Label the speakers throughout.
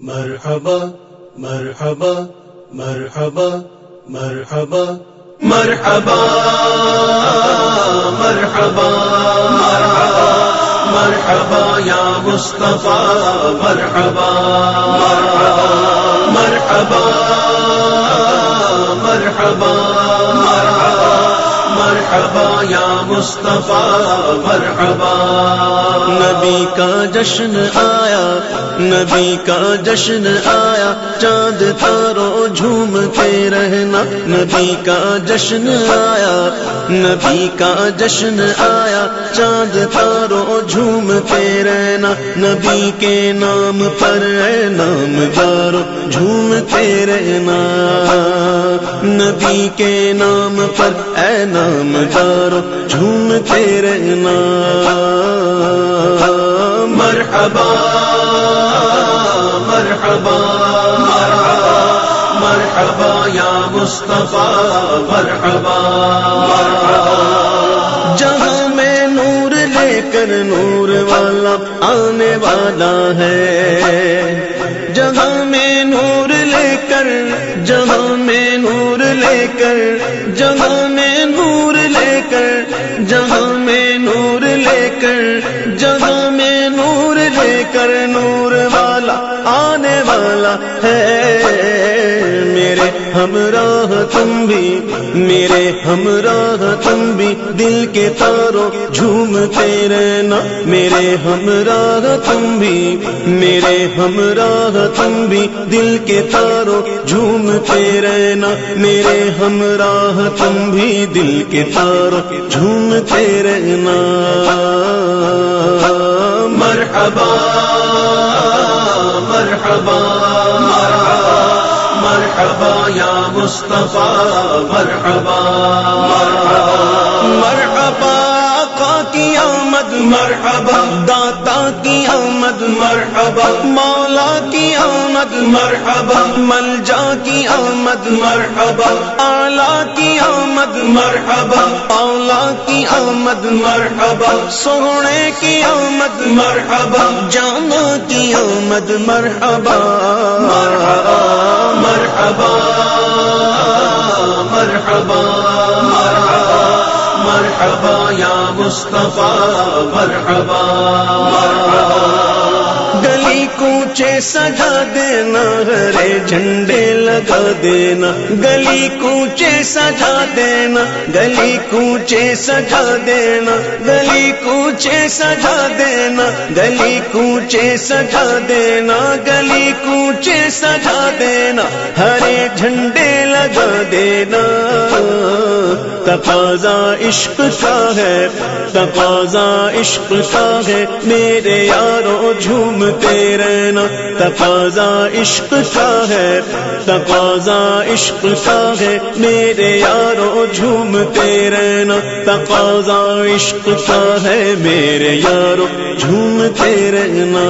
Speaker 1: مرحبا مرحبا مرحبا مرحبا مرحبا مرحبا مرحبا مرحبا یا مصطفیٰ مرحبا مرحبا مرحبا مرحبا مرحبا یا مصطفیٰ، مرحبا۔
Speaker 2: نبی کا جشن آیا، نبی کا جشن آیا، چاند تارو جھومتے رہنا۔ نبی کا جشن آیا، نبی کا جشن آیا، چاند تارو جھومتے رہنا، نبی کے نام پر اے نام دارو جھومتے رہنا۔ نبی کے نام پر اے نام دارو جھومتے رہنا۔
Speaker 1: مرحبا مرحبا مرحبا یا مصطفیٰ، مرحبا۔
Speaker 2: جہاں لے کر نور والا آنے والا ہے۔ جہاں میں نور لے کر، جہاں میں نور لے کر، جہاں میں نور لے کر، جہاں میں نور لے کر، جہاں میں نور لے کر نور والا آنے والا ہے۔ ہمراہ تم بھی میرے ہمراہ تم بھی دل کے تاروں جھومتے رہنا۔ میرے ہمراہ تم بھی میرے ہمراہ تم بھی دل کے تاروں جھومتے رہنا۔ میرے ہمراہ تم بھی دل کے تاروں جھومتے رہنا۔
Speaker 1: مرحبا مرحبا۔ مرحبا یا مصطفیٰ، مرحبا.
Speaker 2: مرحبا کی آمد،
Speaker 1: مرحبا.
Speaker 2: داتا کی آمد،
Speaker 1: مرحبا.
Speaker 2: مولا کی آمد،
Speaker 1: مرحبا.
Speaker 2: ملجا کی آمد،
Speaker 1: مرحبا.
Speaker 2: آلہ کی آمد
Speaker 1: مرحبا
Speaker 2: اولا کی آمد
Speaker 1: مرحبا،
Speaker 2: سونے کی آمد
Speaker 1: مرحبا،
Speaker 2: جانا کی آمد مرحبا
Speaker 1: مرحبا مرحبا مرحبا مرحبا، یا مصطفیٰ، مرحبا مرحبا
Speaker 2: گلی کوچے سجا دینا، ہرے جھنڈے لگا دینا۔ گلی کوچے سجا دینا، گلی کوچے سجا دینا۔ گلی کوچے سجا دینا، گلی کوچے سجا دینا۔ گلی کوچے سجا دینا، ہرے جھنڈے لگا دینا۔ تقاضا عشق کا ہے، تقاضا عشق کا ہے۔ میرے یاروں جھومتے رہنا۔ تقاضا عشق کا ہے، تقاضا عشق کا ہے۔ میرے یاروں جھومتے رہنا۔ تقاضا عشق کا ہے، میرے یاروں جھومتے رہنا۔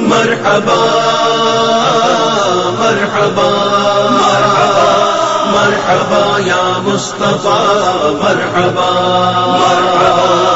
Speaker 1: مرحبا۔ مرحبا مرحبا مرحبا یا مصطفیٰ مرحبا مرحبا۔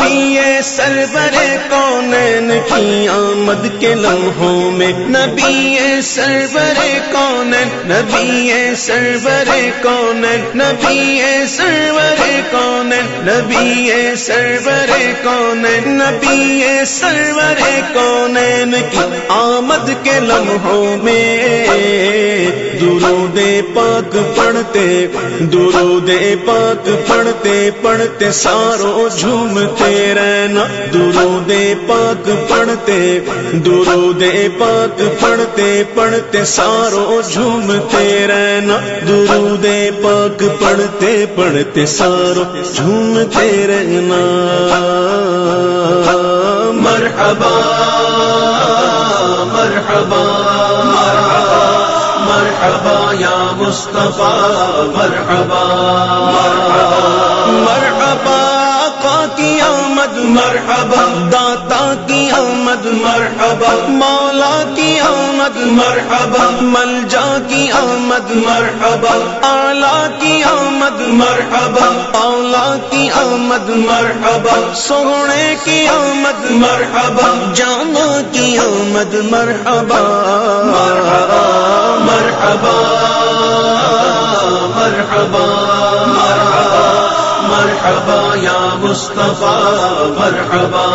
Speaker 2: نبی سرور کونین کی آمد کے لمحوں میں؟ نبی سرور کونین نبی سرور کونین نبی سرور کونین نبی سرور کونین نبی سرور کونین کی آمد کے لمحوں میں درود پاک پڑھتے، درود پاک پڑھتے پڑھتے ساروں جھومتے۔ رہنا درود پاک پڑھتے درود پاک پڑھتے پڑھتے ساروں جھومتے رہنا درود پاک پڑھتے پڑھتے ساروں جھومتے رہنا
Speaker 1: مرحبا مرحبا مرحبا مرحبا یا مصطفیٰ مرحبا مرحبا
Speaker 2: مرحبا آمد
Speaker 1: مرحبا،
Speaker 2: داتا کی آمد
Speaker 1: مرحبا،
Speaker 2: مولا کی آمد
Speaker 1: مرحبا،
Speaker 2: ملجا کی آمد
Speaker 1: مرحبا
Speaker 2: آلہ کی آمد
Speaker 1: مرحبا،
Speaker 2: اولا کی آمد
Speaker 1: مرحبا،
Speaker 2: سونے کی آمد
Speaker 1: مرحبا،
Speaker 2: جانا کی آمد مرحبا
Speaker 1: مرحبا مرحبا مرحبا مرحبا یا مصطفیٰ مرحبا.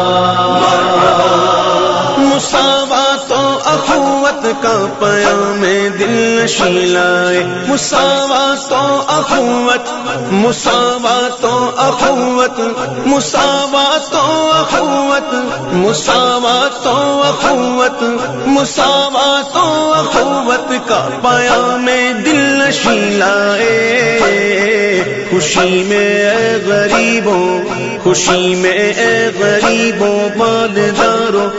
Speaker 2: مساوات و اخوت کا پیام دل شیلائے مساوات و اخوت مساوات و اخوت مساوات و اخوت مساوات و اخوت مساوات و اخوت کا پیام دل شیلائے خوشی میں اے غریبوں، خوشی میں اے غریبوں مالداروں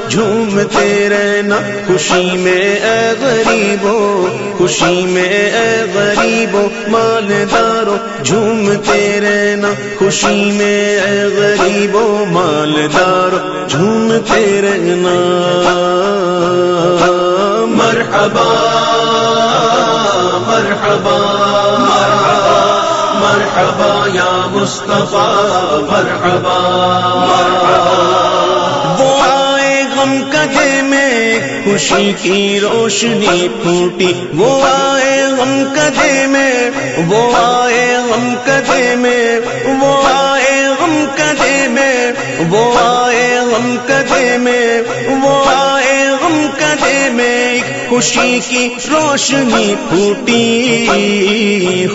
Speaker 2: جھومتے رہنا خوشی میں اے غریبوں خوشی میں اے غریبوں مالداروں جھومتے رہنا خوشی میں اے غریبوں مالداروں جھومتے رہنا
Speaker 1: مرحبا مرحبا مرحبا مرحبا، یا مصطفیٰ، مرحبا۔
Speaker 2: وہ غم کدے میں خوشی کی روشنی پھوٹی، وہ آئے غم کدے میں، وہ آئے غم کدے میں، وہ آئے غم کدے میں، وہ آئے غم کدے میں، وہ آئے غم کدے میں خوشی کی روشنی پھوٹی۔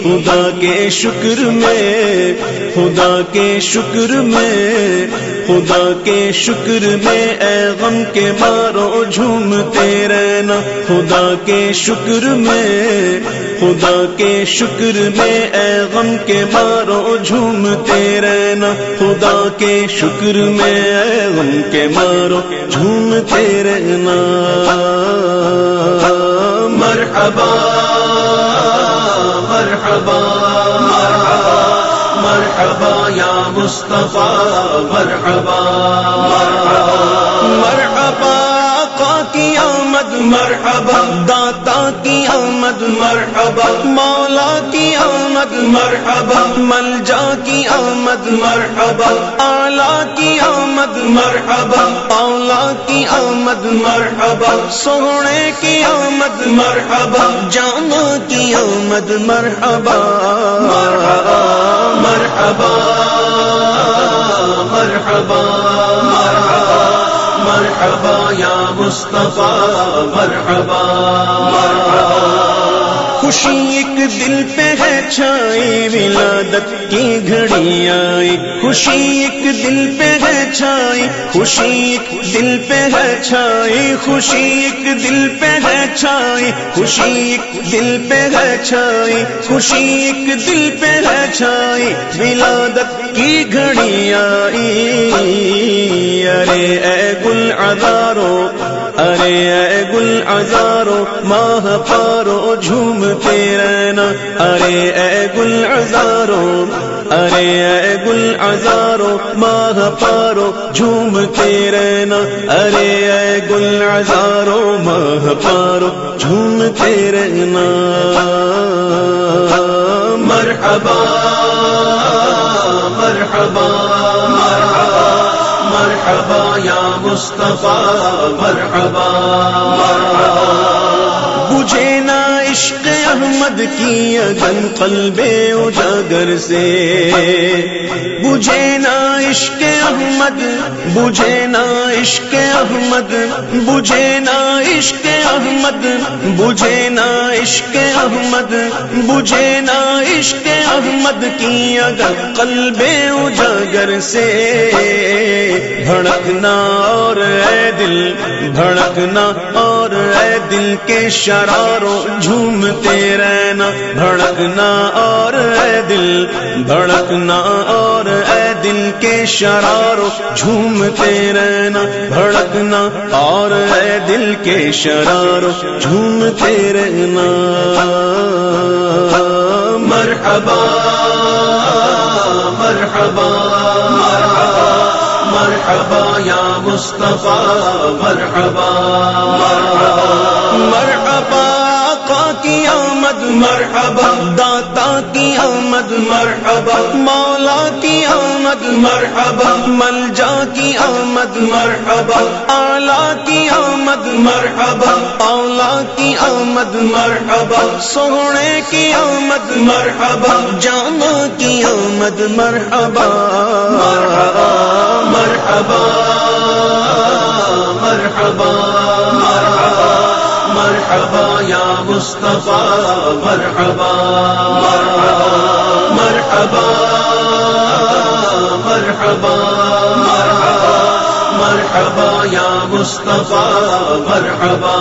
Speaker 2: خدا کے شکر میں، خدا کے شکر میں خدا کے شکر میں اے غم کے مارو جھومتے رہنا۔ خدا کے شکر میں، خدا کے شکر میں اے غم کے مارو جھومتے رہنا۔ خدا کے شکر میں اے غم کے مارو، جھومتے رہنا۔
Speaker 1: مرحبا مرحبا مرحبا۔ مرحبا یا مصطفیٰ مرحبا.
Speaker 2: مرحبا. مرحبا کی آمد
Speaker 1: مرحبا،
Speaker 2: داتا کی آمد
Speaker 1: مرحبا،
Speaker 2: مولا کی آمد
Speaker 1: مرحبا،
Speaker 2: ملجا کی آمد
Speaker 1: مرحبا،
Speaker 2: آلہ کی آمد
Speaker 1: مرحبا،
Speaker 2: اولا کی آمد
Speaker 1: مرحبا،
Speaker 2: سونے کی آمد
Speaker 1: مرحبا
Speaker 2: جانا کی آمد مرحبا
Speaker 1: مرحبا مرحبا مرحبا مرحبا مرحبا یا مصطفیٰ مرحبا.
Speaker 2: مرحبا خوشی ایک دل پہ ہے چھائی، ولادت کی گھڑی آئی خوشی ایک دل پہ ہے چھائی، خوشی ایک دل پہ ہے چھائی۔ خوشی ایک دل پہ ہے چھائی، خوشی ایک دل پہ ہے چھائی۔ خوشی ایک دل پہ ہے چھائی، ولادت کی گھڑی آئی ارے اے گل ازارو ارے اے گل ازارو ماہ پارو جھومتے رہنا۔ ارے اے گل ازارو ارے اے گل ازارو ماہ پارو جھومتے رہنا۔ ارے اے گل ازارو ماہ پارو جھومتے رہنا۔
Speaker 1: مرحبا مرحبا مرحبا۔ مرحبا یا مصطفیٰ، مرحبا۔
Speaker 2: بجھے نا عشق احمد کی اگن قلب اجاگر سے۔ بجھے نا عشق احمد بجھے نا عشق احمد بجھے نا عشق احمد بجھے نا عشق احمد بجھے نا عشق احمد کی اگر قلب اجاگر سے۔ بھڑکنا اور اے دل، بھڑکنا اور اے دل کے شراروں جھومتے رہنا۔ بھڑکنا اور اے دل، بھڑکنا اور اے دل کے شراروں جھومتے رہنا۔ بھڑکنا اور اے دل کے شراروں جھومتے رہنا۔
Speaker 1: مرحبا مرحبا۔ مرحبا یا مصطفیٰ مرحبا.
Speaker 2: مرحبا. آقا کی آمد،
Speaker 1: مرحبا،
Speaker 2: داتا کی آمد،
Speaker 1: مرحبا،
Speaker 2: مولا کی آمد،
Speaker 1: مرحبا،
Speaker 2: ملجا کی آمد،
Speaker 1: مرحبا،
Speaker 2: آلہ کی آمد آمد
Speaker 1: مرحبا،
Speaker 2: اولا کی آمد،
Speaker 1: مرحبا،
Speaker 2: سونے کی آمد،
Speaker 1: مرحبا،
Speaker 2: جانا کی آمد مرحبا
Speaker 1: مرحبا مرحبا مرحبا مرحبا مرحبا یا مصطفیٰ مرحبا مرحبا مرحبا مرحبا یا مصطفیٰ مرحبا۔